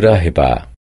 राहिबा।